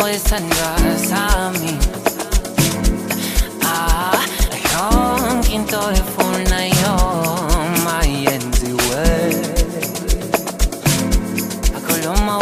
always turn your sami Ah, yon kinto e funa yon mayenziwe Akoloma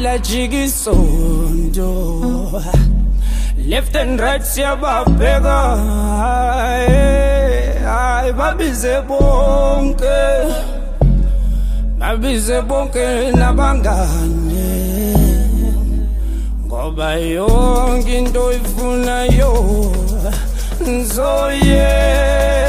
la jigisondo left and right siyababheka hayi eh, babize bonke. Babize bonke nabangane. Ngoba yonke into ifunayo nzoye so yeah.